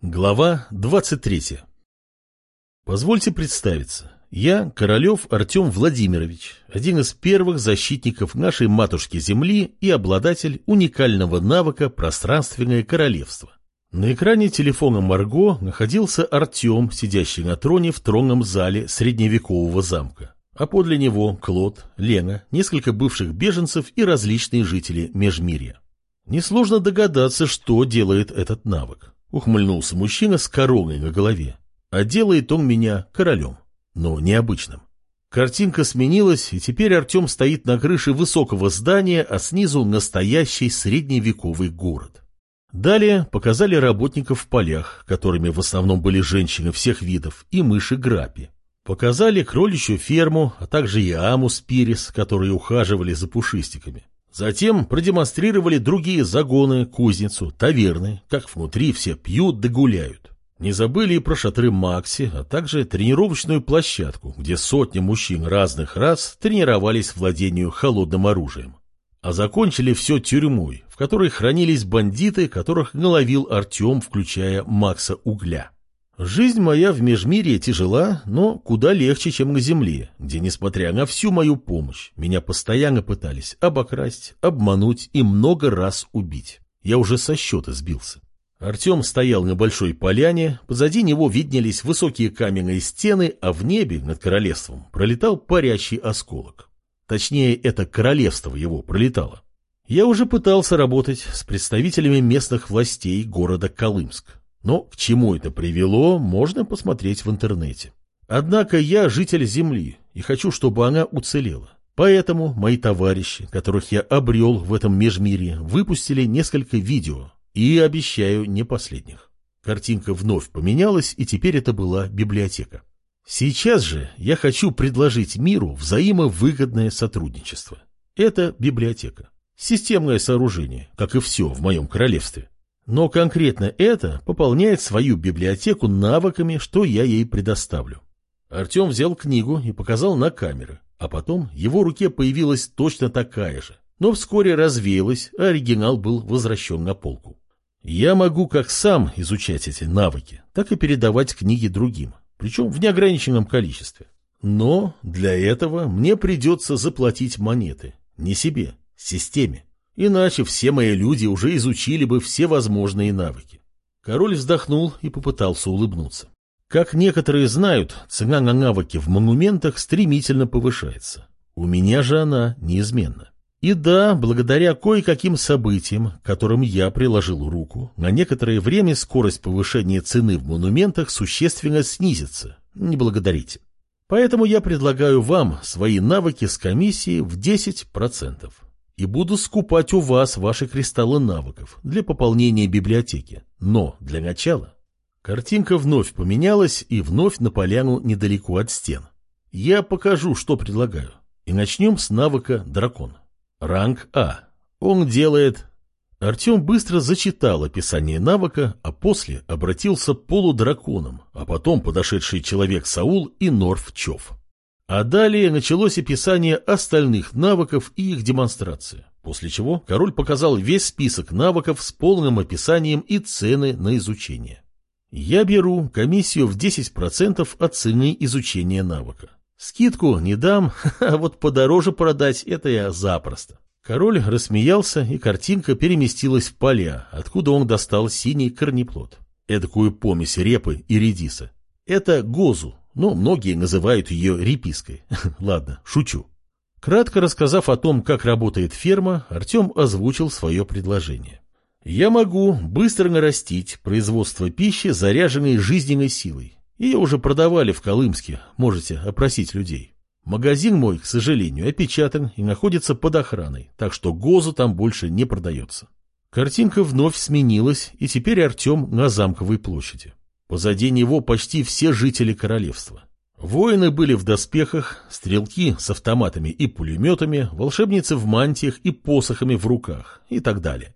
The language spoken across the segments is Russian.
Глава 23. Позвольте представиться. Я Королев Артем Владимирович, один из первых защитников нашей матушки Земли и обладатель уникального навыка «Пространственное королевство». На экране телефона Марго находился Артем, сидящий на троне в тронном зале средневекового замка. А подле него Клод, Лена, несколько бывших беженцев и различные жители Межмирья. Несложно догадаться, что делает этот навык. Ухмыльнулся мужчина с короной на голове. А делает он меня королем, но необычным. Картинка сменилась, и теперь Артем стоит на крыше высокого здания, а снизу настоящий средневековый город. Далее показали работников в полях, которыми в основном были женщины всех видов, и мыши Грапи. Показали кроличью ферму, а также и Амус Пирис, которые ухаживали за пушистиками. Затем продемонстрировали другие загоны, кузницу, таверны, как внутри все пьют да гуляют. Не забыли и про шатры Макси, а также тренировочную площадку, где сотни мужчин разных рас тренировались владению холодным оружием. А закончили все тюрьмой, в которой хранились бандиты, которых наловил Артем, включая Макса Угля. Жизнь моя в Межмирье тяжела, но куда легче, чем на земле, где, несмотря на всю мою помощь, меня постоянно пытались обокрасть, обмануть и много раз убить. Я уже со счета сбился. Артем стоял на большой поляне, позади него виднелись высокие каменные стены, а в небе над королевством пролетал парящий осколок. Точнее, это королевство его пролетало. Я уже пытался работать с представителями местных властей города Колымск. Но к чему это привело, можно посмотреть в интернете. Однако я житель Земли и хочу, чтобы она уцелела. Поэтому мои товарищи, которых я обрел в этом межмире, выпустили несколько видео. И обещаю, не последних. Картинка вновь поменялась, и теперь это была библиотека. Сейчас же я хочу предложить миру взаимовыгодное сотрудничество. Это библиотека. Системное сооружение, как и все в моем королевстве. Но конкретно это пополняет свою библиотеку навыками, что я ей предоставлю. Артем взял книгу и показал на камеры, а потом его руке появилась точно такая же, но вскоре развеялась, а оригинал был возвращен на полку. Я могу как сам изучать эти навыки, так и передавать книги другим, причем в неограниченном количестве. Но для этого мне придется заплатить монеты, не себе, системе. Иначе все мои люди уже изучили бы все возможные навыки. Король вздохнул и попытался улыбнуться. Как некоторые знают, цена на навыки в монументах стремительно повышается. У меня же она неизменна. И да, благодаря кое-каким событиям, которым я приложил руку, на некоторое время скорость повышения цены в монументах существенно снизится. Не благодарите. Поэтому я предлагаю вам свои навыки с комиссией в 10% и буду скупать у вас ваши кристаллы навыков для пополнения библиотеки. Но для начала... Картинка вновь поменялась и вновь на поляну недалеко от стен. Я покажу, что предлагаю. И начнем с навыка «Дракон». Ранг А. Он делает... Артем быстро зачитал описание навыка, а после обратился полудраконом, а потом подошедший человек Саул и Норф Чов. А далее началось описание остальных навыков и их демонстрация, после чего король показал весь список навыков с полным описанием и цены на изучение. Я беру комиссию в 10% от цены изучения навыка. Скидку не дам, а вот подороже продать это я запросто. Король рассмеялся, и картинка переместилась в поля, откуда он достал синий корнеплод. Эдакую помесь репы и редиса. Это гозу, но многие называют ее репиской. Ладно, шучу. Кратко рассказав о том, как работает ферма, Артем озвучил свое предложение. Я могу быстро нарастить производство пищи, заряженной жизненной силой. Ее уже продавали в Колымске, можете опросить людей. Магазин мой, к сожалению, опечатан и находится под охраной, так что ГОЗу там больше не продается. Картинка вновь сменилась, и теперь Артем на Замковой площади. Позади него почти все жители королевства. Воины были в доспехах, стрелки с автоматами и пулеметами, волшебницы в мантиях и посохами в руках и так далее.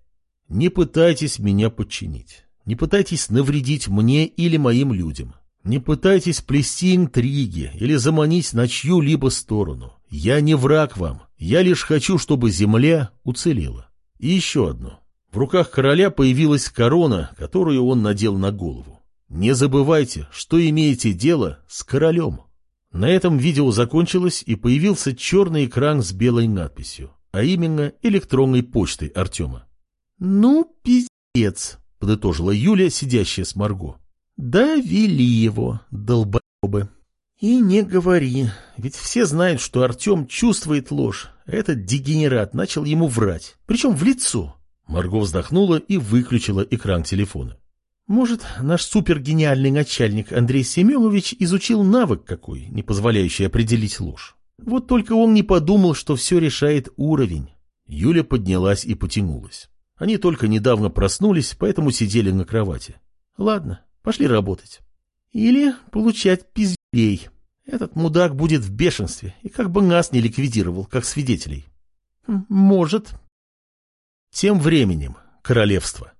Не пытайтесь меня подчинить. Не пытайтесь навредить мне или моим людям. Не пытайтесь плести интриги или заманить на чью-либо сторону. Я не враг вам. Я лишь хочу, чтобы земля уцелела. И еще одно. В руках короля появилась корона, которую он надел на голову. Не забывайте, что имеете дело с королем. На этом видео закончилось и появился черный экран с белой надписью, а именно электронной почтой Артема. «Ну, пиздец», — подытожила Юля, сидящая с Марго. «Довели его, долбоебы». «И не говори, ведь все знают, что Артем чувствует ложь. Этот дегенерат начал ему врать, причем в лицо». Марго вздохнула и выключила экран телефона. Может, наш супергениальный начальник Андрей Семенович изучил навык какой, не позволяющий определить ложь. Вот только он не подумал, что все решает уровень. Юля поднялась и потянулась. Они только недавно проснулись, поэтому сидели на кровати. Ладно, пошли работать. Или получать пиздей. Этот мудак будет в бешенстве, и как бы нас не ликвидировал, как свидетелей. Может. Тем временем королевство.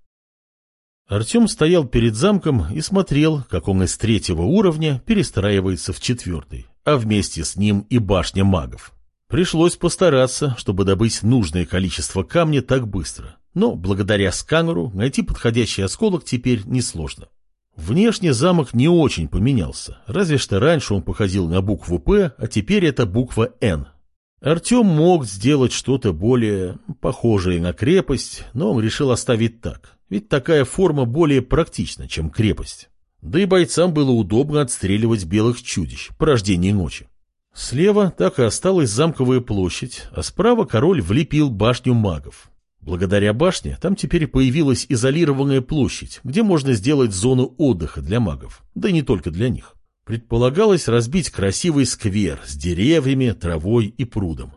Артем стоял перед замком и смотрел, как он из третьего уровня перестраивается в четвертый, а вместе с ним и башня магов. Пришлось постараться, чтобы добыть нужное количество камня так быстро, но благодаря сканеру найти подходящий осколок теперь несложно. Внешне замок не очень поменялся, разве что раньше он походил на букву «П», а теперь это буква «Н». Артем мог сделать что-то более похожее на крепость, но он решил оставить так, ведь такая форма более практична, чем крепость. Да и бойцам было удобно отстреливать белых чудищ, порождение ночи. Слева так и осталась замковая площадь, а справа король влепил башню магов. Благодаря башне там теперь появилась изолированная площадь, где можно сделать зону отдыха для магов, да и не только для них. Предполагалось разбить красивый сквер с деревьями, травой и прудом.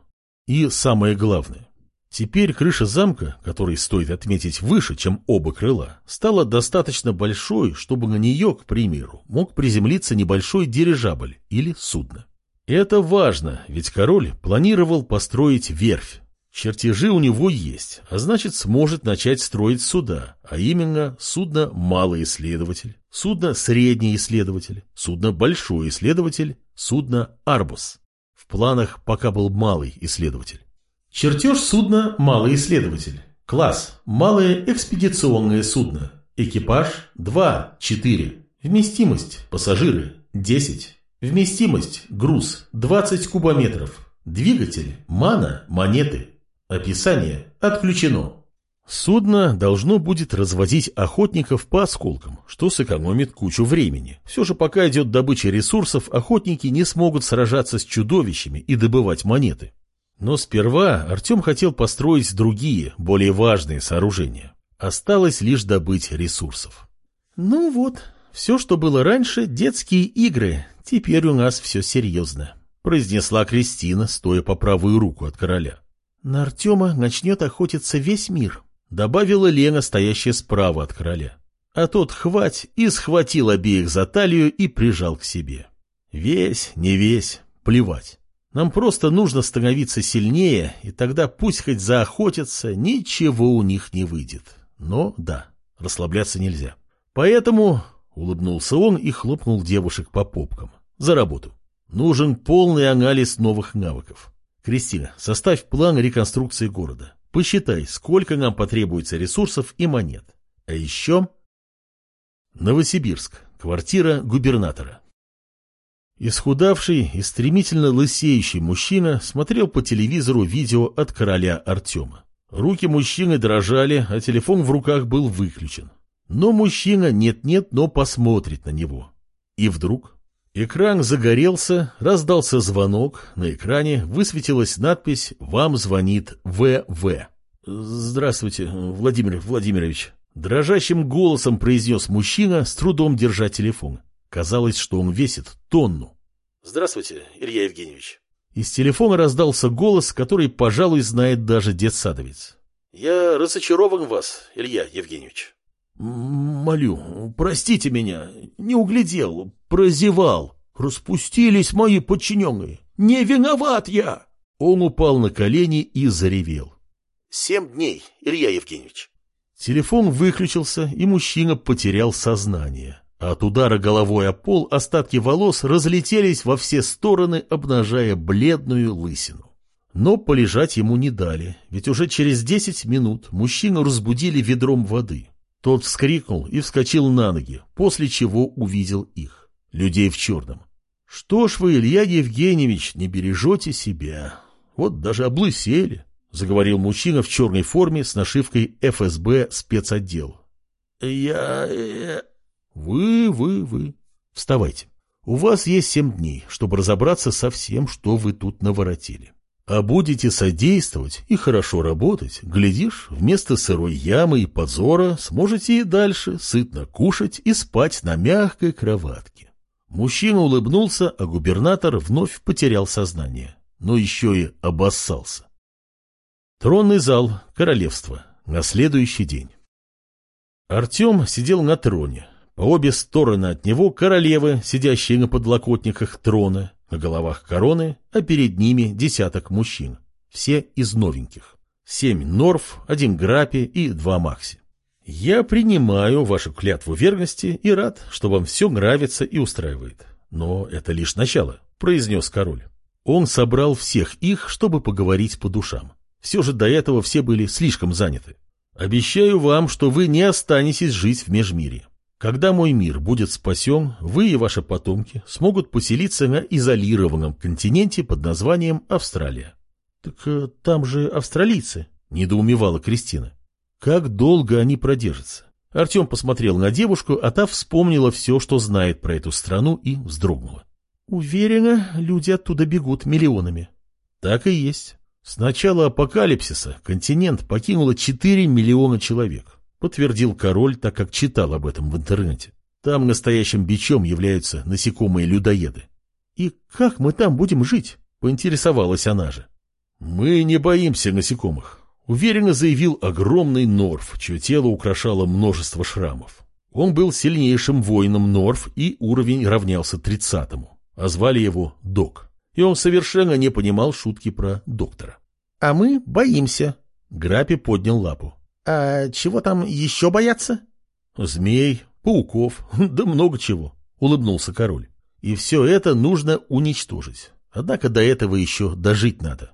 И самое главное, Теперь крыша замка, который стоит отметить выше, чем оба крыла, стала достаточно большой, чтобы на нее, к примеру, мог приземлиться небольшой дирижабль или судно. Это важно, ведь король планировал построить верфь. Чертежи у него есть, а значит сможет начать строить суда, а именно судно «малый исследователь», судно «средний исследователь», судно «большой исследователь», судно «арбус». В планах пока был малый исследователь. Чертеж судна «Малый исследователь». Класс «Малое экспедиционное судно». Экипаж 2-4. Вместимость пассажиры 10. Вместимость груз 20 кубометров. Двигатель мана монеты. Описание отключено. Судно должно будет развозить охотников по осколкам, что сэкономит кучу времени. Все же пока идет добыча ресурсов, охотники не смогут сражаться с чудовищами и добывать монеты. Но сперва Артем хотел построить другие, более важные сооружения. Осталось лишь добыть ресурсов. Ну вот, все, что было раньше, детские игры. Теперь у нас все серьезно, произнесла Кристина, стоя по правую руку от короля. На Артема начнет охотиться весь мир, добавила Лена, стоящая справа от короля. А тот хвать и схватил обеих за талию и прижал к себе. Весь, не весь, плевать. Нам просто нужно становиться сильнее, и тогда пусть хоть заохотятся, ничего у них не выйдет. Но да, расслабляться нельзя. Поэтому улыбнулся он и хлопнул девушек по попкам. За работу. Нужен полный анализ новых навыков. Кристина, составь план реконструкции города. Посчитай, сколько нам потребуется ресурсов и монет. А еще... Новосибирск. Квартира губернатора. Исхудавший и стремительно лысеющий мужчина смотрел по телевизору видео от короля Артема. Руки мужчины дрожали, а телефон в руках был выключен. Но мужчина нет-нет, но посмотрит на него. И вдруг экран загорелся, раздался звонок, на экране высветилась надпись «Вам звонит ВВ». «Здравствуйте, Владимир Владимирович», — дрожащим голосом произнес мужчина, с трудом держа телефон. Казалось, что он весит тонну. «Здравствуйте, Илья Евгеньевич». Из телефона раздался голос, который, пожалуй, знает даже детсадовец. «Я разочарован в вас, Илья Евгеньевич». «Молю, простите меня, не углядел, прозевал. Распустились мои подчиненные. Не виноват я!» Он упал на колени и заревел. «Семь дней, Илья Евгеньевич». Телефон выключился, и мужчина потерял сознание. От удара головой о пол остатки волос разлетелись во все стороны, обнажая бледную лысину. Но полежать ему не дали, ведь уже через десять минут мужчину разбудили ведром воды. Тот вскрикнул и вскочил на ноги, после чего увидел их, людей в черном. «Что ж вы, Илья Евгеньевич, не бережете себя? Вот даже облысели», — заговорил мужчина в черной форме с нашивкой ФСБ спецотдел. «Я... я...» «Вы, вы, вы. Вставайте. У вас есть семь дней, чтобы разобраться со всем, что вы тут наворотили. А будете содействовать и хорошо работать, глядишь, вместо сырой ямы и позора сможете и дальше сытно кушать и спать на мягкой кроватке. Мужчина улыбнулся, а губернатор вновь потерял сознание, но еще и обоссался. Тронный зал, королевство, на следующий день. Артем сидел на троне. По обе стороны от него королевы, сидящие на подлокотниках трона, на головах короны, а перед ними десяток мужчин. Все из новеньких. Семь норф, один грапи и два макси. Я принимаю вашу клятву верности и рад, что вам все нравится и устраивает. Но это лишь начало, произнес король. Он собрал всех их, чтобы поговорить по душам. Все же до этого все были слишком заняты. Обещаю вам, что вы не останетесь жить в межмире. Когда мой мир будет спасен, вы и ваши потомки смогут поселиться на изолированном континенте под названием Австралия. — Так э, там же австралийцы, — недоумевала Кристина. — Как долго они продержатся? Артем посмотрел на девушку, а та вспомнила все, что знает про эту страну, и вздрогнула. — Уверена, люди оттуда бегут миллионами. — Так и есть. С начала апокалипсиса континент покинуло 4 миллиона человек подтвердил король, так как читал об этом в интернете. Там настоящим бичом являются насекомые-людоеды. «И как мы там будем жить?» — поинтересовалась она же. «Мы не боимся насекомых», — уверенно заявил огромный Норф, чье тело украшало множество шрамов. Он был сильнейшим воином Норф, и уровень равнялся тридцатому, а звали его Док. И он совершенно не понимал шутки про доктора. «А мы боимся», — Грапи поднял лапу. «А чего там еще бояться?» «Змей, пауков, да много чего», — улыбнулся король. «И все это нужно уничтожить. Однако до этого еще дожить надо».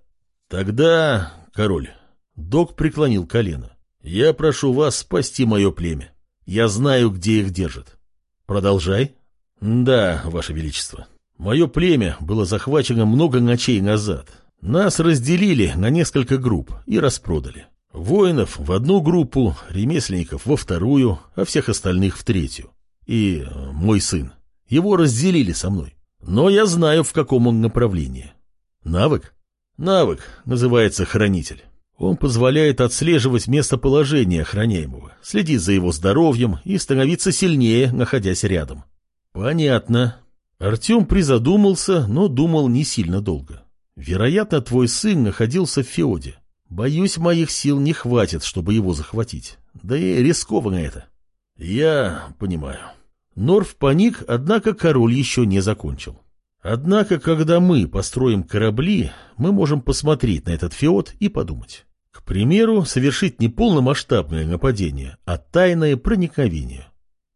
«Тогда, король», — док преклонил колено, — «я прошу вас спасти мое племя. Я знаю, где их держат». «Продолжай». «Да, ваше величество. Мое племя было захвачено много ночей назад. Нас разделили на несколько групп и распродали. Воинов в одну группу, ремесленников во вторую, а всех остальных в третью. И э, мой сын. Его разделили со мной. Но я знаю, в каком он направлении. Навык? Навык называется хранитель. Он позволяет отслеживать местоположение охраняемого, следить за его здоровьем и становиться сильнее, находясь рядом. Понятно. Артем призадумался, но думал не сильно долго. Вероятно, твой сын находился в Феоде. Боюсь, моих сил не хватит, чтобы его захватить. Да и рискованно это. Я понимаю. Норф паник, однако король еще не закончил. Однако, когда мы построим корабли, мы можем посмотреть на этот феод и подумать. К примеру, совершить не полномасштабное нападение, а тайное проникновение.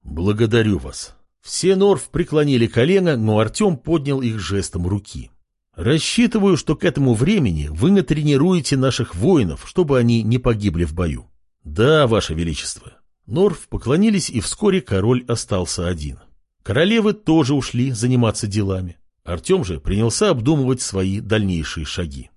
Благодарю вас. Все Норф преклонили колено, но Артем поднял их жестом руки. Рассчитываю, что к этому времени вы натренируете наших воинов, чтобы они не погибли в бою. Да, ваше величество. Норф поклонились, и вскоре король остался один. Королевы тоже ушли заниматься делами. Артем же принялся обдумывать свои дальнейшие шаги.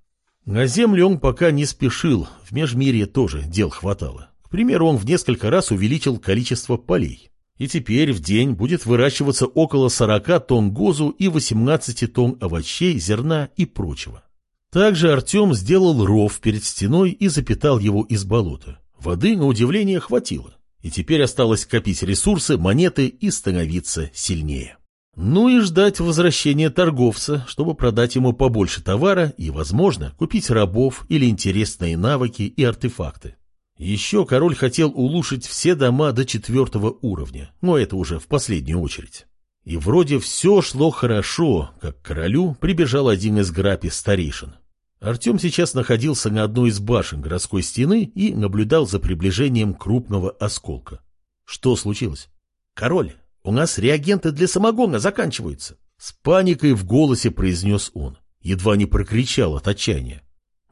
На землю он пока не спешил, в межмирье тоже дел хватало. К примеру, он в несколько раз увеличил количество полей и теперь в день будет выращиваться около 40 тонн гозу и 18 тонн овощей, зерна и прочего. Также Артем сделал ров перед стеной и запитал его из болота. Воды, на удивление, хватило. И теперь осталось копить ресурсы, монеты и становиться сильнее. Ну и ждать возвращения торговца, чтобы продать ему побольше товара и, возможно, купить рабов или интересные навыки и артефакты. Еще король хотел улучшить все дома до четвертого уровня, но это уже в последнюю очередь. И вроде все шло хорошо, как к королю прибежал один из грапи старейшин. Артем сейчас находился на одной из башен городской стены и наблюдал за приближением крупного осколка. Что случилось? «Король, у нас реагенты для самогона заканчиваются!» С паникой в голосе произнес он. Едва не прокричал от отчаяния.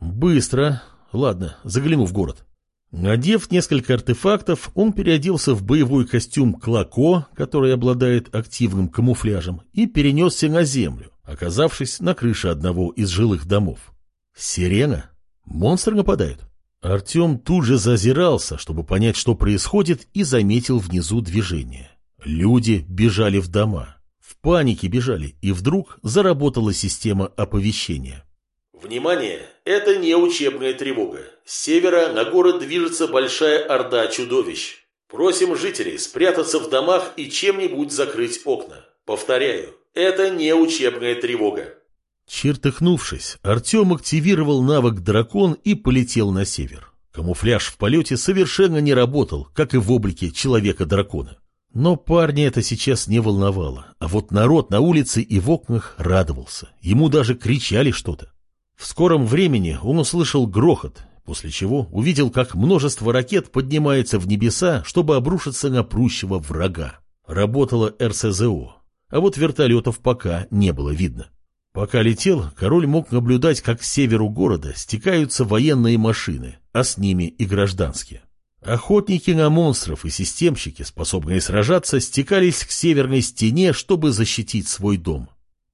«Быстро. Ладно, загляну в город». Надев несколько артефактов, он переоделся в боевой костюм Клако, который обладает активным камуфляжем, и перенесся на землю, оказавшись на крыше одного из жилых домов. Сирена? Монстр нападает? Артем тут же зазирался, чтобы понять, что происходит, и заметил внизу движение. Люди бежали в дома. В панике бежали, и вдруг заработала система оповещения. Внимание! Это не учебная тревога. С севера на город движется большая орда чудовищ. Просим жителей спрятаться в домах и чем-нибудь закрыть окна. Повторяю, это не учебная тревога. Чертыхнувшись, Артем активировал навык «Дракон» и полетел на север. Камуфляж в полете совершенно не работал, как и в облике человека-дракона. Но парня это сейчас не волновало, а вот народ на улице и в окнах радовался. Ему даже кричали что-то. В скором времени он услышал грохот, после чего увидел, как множество ракет поднимается в небеса, чтобы обрушиться на прущего врага. Работала РСЗО, а вот вертолетов пока не было видно. Пока летел, король мог наблюдать, как к северу города стекаются военные машины, а с ними и гражданские. Охотники на монстров и системщики, способные сражаться, стекались к северной стене, чтобы защитить свой дом.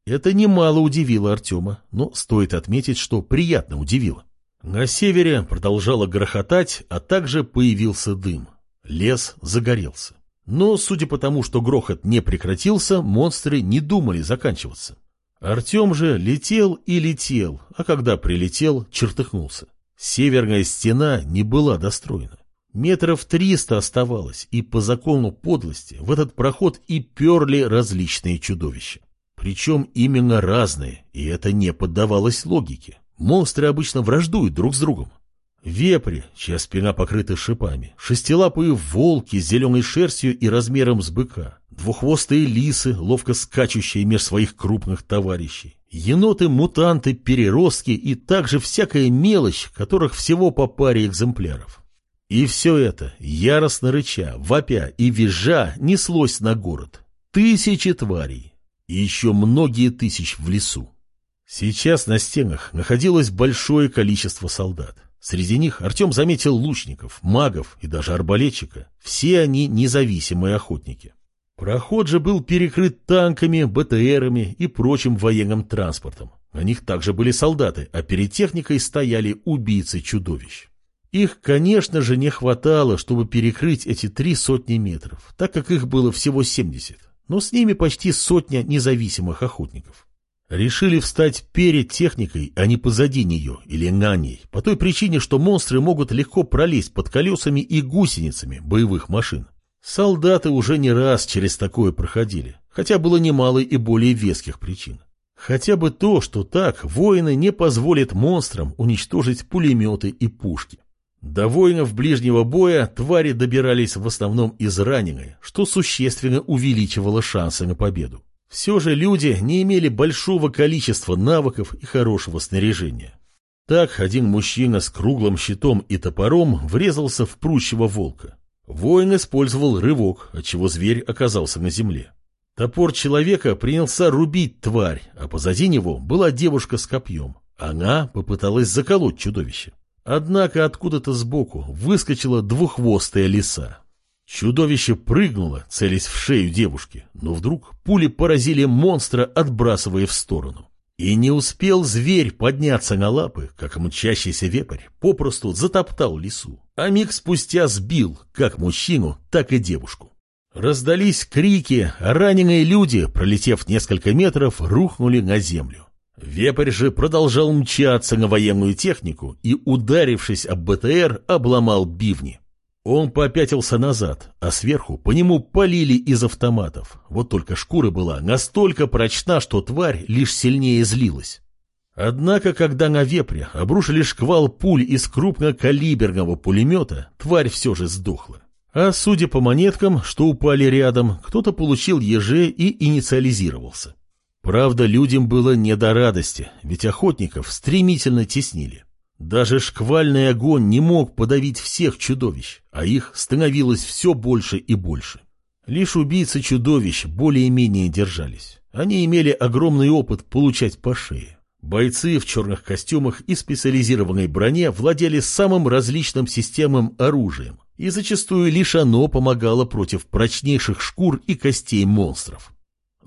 Это немало удивило Артема, но стоит отметить, что приятно удивило. На севере продолжало грохотать, а также появился дым. Лес загорелся. Но, судя по тому, что грохот не прекратился, монстры не думали заканчиваться. Артем же летел и летел, а когда прилетел, чертыхнулся. Северная стена не была достроена. Метров триста оставалось, и по закону подлости в этот проход и перли различные чудовища. Причем именно разные, и это не поддавалось логике. Монстры обычно враждуют друг с другом. Вепри, чья спина покрыта шипами, шестилапые волки с зеленой шерстью и размером с быка, двуххвостые лисы, ловко скачущие меж своих крупных товарищей, еноты-мутанты, переростки и также всякая мелочь, которых всего по паре экземпляров. И все это, яростно рыча, вопя и визжа, неслось на город. Тысячи тварей, и еще многие тысяч в лесу. Сейчас на стенах находилось большое количество солдат. Среди них Артем заметил лучников, магов и даже арбалетчика. Все они независимые охотники. Проход же был перекрыт танками, БТРами и прочим военным транспортом. На них также были солдаты, а перед техникой стояли убийцы-чудовищ. Их, конечно же, не хватало, чтобы перекрыть эти три сотни метров, так как их было всего семьдесят но с ними почти сотня независимых охотников. Решили встать перед техникой, а не позади нее или на ней, по той причине, что монстры могут легко пролезть под колесами и гусеницами боевых машин. Солдаты уже не раз через такое проходили, хотя было немало и более веских причин. Хотя бы то, что так воины не позволят монстрам уничтожить пулеметы и пушки. До воинов ближнего боя твари добирались в основном израненные, что существенно увеличивало шансы на победу. Все же люди не имели большого количества навыков и хорошего снаряжения. Так один мужчина с круглым щитом и топором врезался в прущего волка. Воин использовал рывок, отчего зверь оказался на земле. Топор человека принялся рубить тварь, а позади него была девушка с копьем. Она попыталась заколоть чудовище. Однако откуда-то сбоку выскочила двуххвостая лиса. Чудовище прыгнуло, целясь в шею девушки, но вдруг пули поразили монстра, отбрасывая в сторону. И не успел зверь подняться на лапы, как мчащийся вепрь попросту затоптал лису, а миг спустя сбил как мужчину, так и девушку. Раздались крики, раненые люди, пролетев несколько метров, рухнули на землю. Вепрь же продолжал мчаться на военную технику и, ударившись об БТР, обломал бивни. Он попятился назад, а сверху по нему полили из автоматов. Вот только шкура была настолько прочна, что тварь лишь сильнее злилась. Однако, когда на вепре обрушили шквал пуль из крупнокалиберного пулемета, тварь все же сдохла. А судя по монеткам, что упали рядом, кто-то получил еже и инициализировался. Правда, людям было не до радости, ведь охотников стремительно теснили. Даже шквальный огонь не мог подавить всех чудовищ, а их становилось все больше и больше. Лишь убийцы чудовищ более-менее держались. Они имели огромный опыт получать по шее. Бойцы в черных костюмах и специализированной броне владели самым различным системам оружием, и зачастую лишь оно помогало против прочнейших шкур и костей монстров.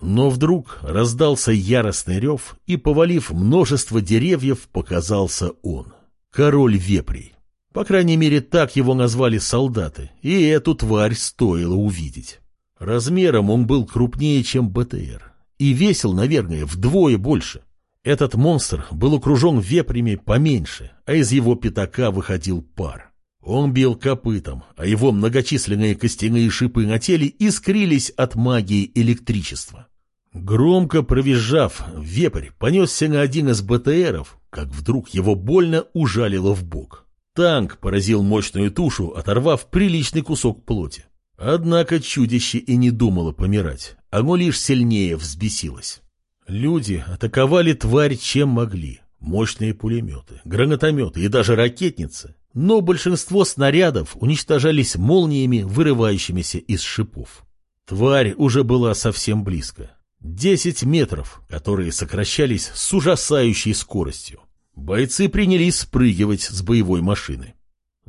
Но вдруг раздался яростный рев, и, повалив множество деревьев, показался он. Король вепрей. По крайней мере, так его назвали солдаты, и эту тварь стоило увидеть. Размером он был крупнее, чем БТР, и весил, наверное, вдвое больше. Этот монстр был окружен вепрями поменьше, а из его пятака выходил пар. Он бил копытом, а его многочисленные костяные шипы на теле искрились от магии электричества. Громко провизжав, вепрь понесся на один из БТРов, как вдруг его больно ужалило в бок. Танк поразил мощную тушу, оторвав приличный кусок плоти. Однако чудище и не думало помирать, оно лишь сильнее взбесилось. Люди атаковали тварь чем могли. Мощные пулеметы, гранатометы и даже ракетницы. Но большинство снарядов уничтожались молниями, вырывающимися из шипов. Тварь уже была совсем близко. Десять метров, которые сокращались с ужасающей скоростью. Бойцы принялись спрыгивать с боевой машины.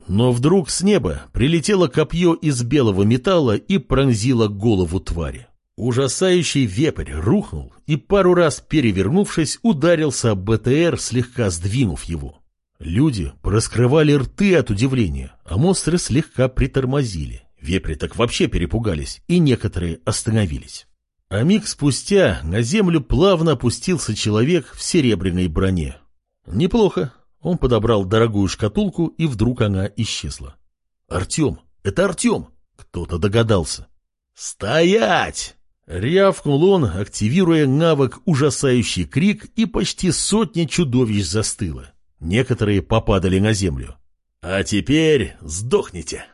Но вдруг с неба прилетело копье из белого металла и пронзило голову твари. Ужасающий вепрь рухнул и, пару раз перевернувшись, ударился об БТР, слегка сдвинув его. Люди раскрывали рты от удивления, а монстры слегка притормозили. Вепри так вообще перепугались, и некоторые остановились. А миг спустя на землю плавно опустился человек в серебряной броне. Неплохо. Он подобрал дорогую шкатулку, и вдруг она исчезла. «Артем! Это Артем!» Кто-то догадался. «Стоять!» Рявкнул он, активируя навык «Ужасающий крик», и почти сотня чудовищ застыло. Некоторые попадали на землю. «А теперь сдохните!»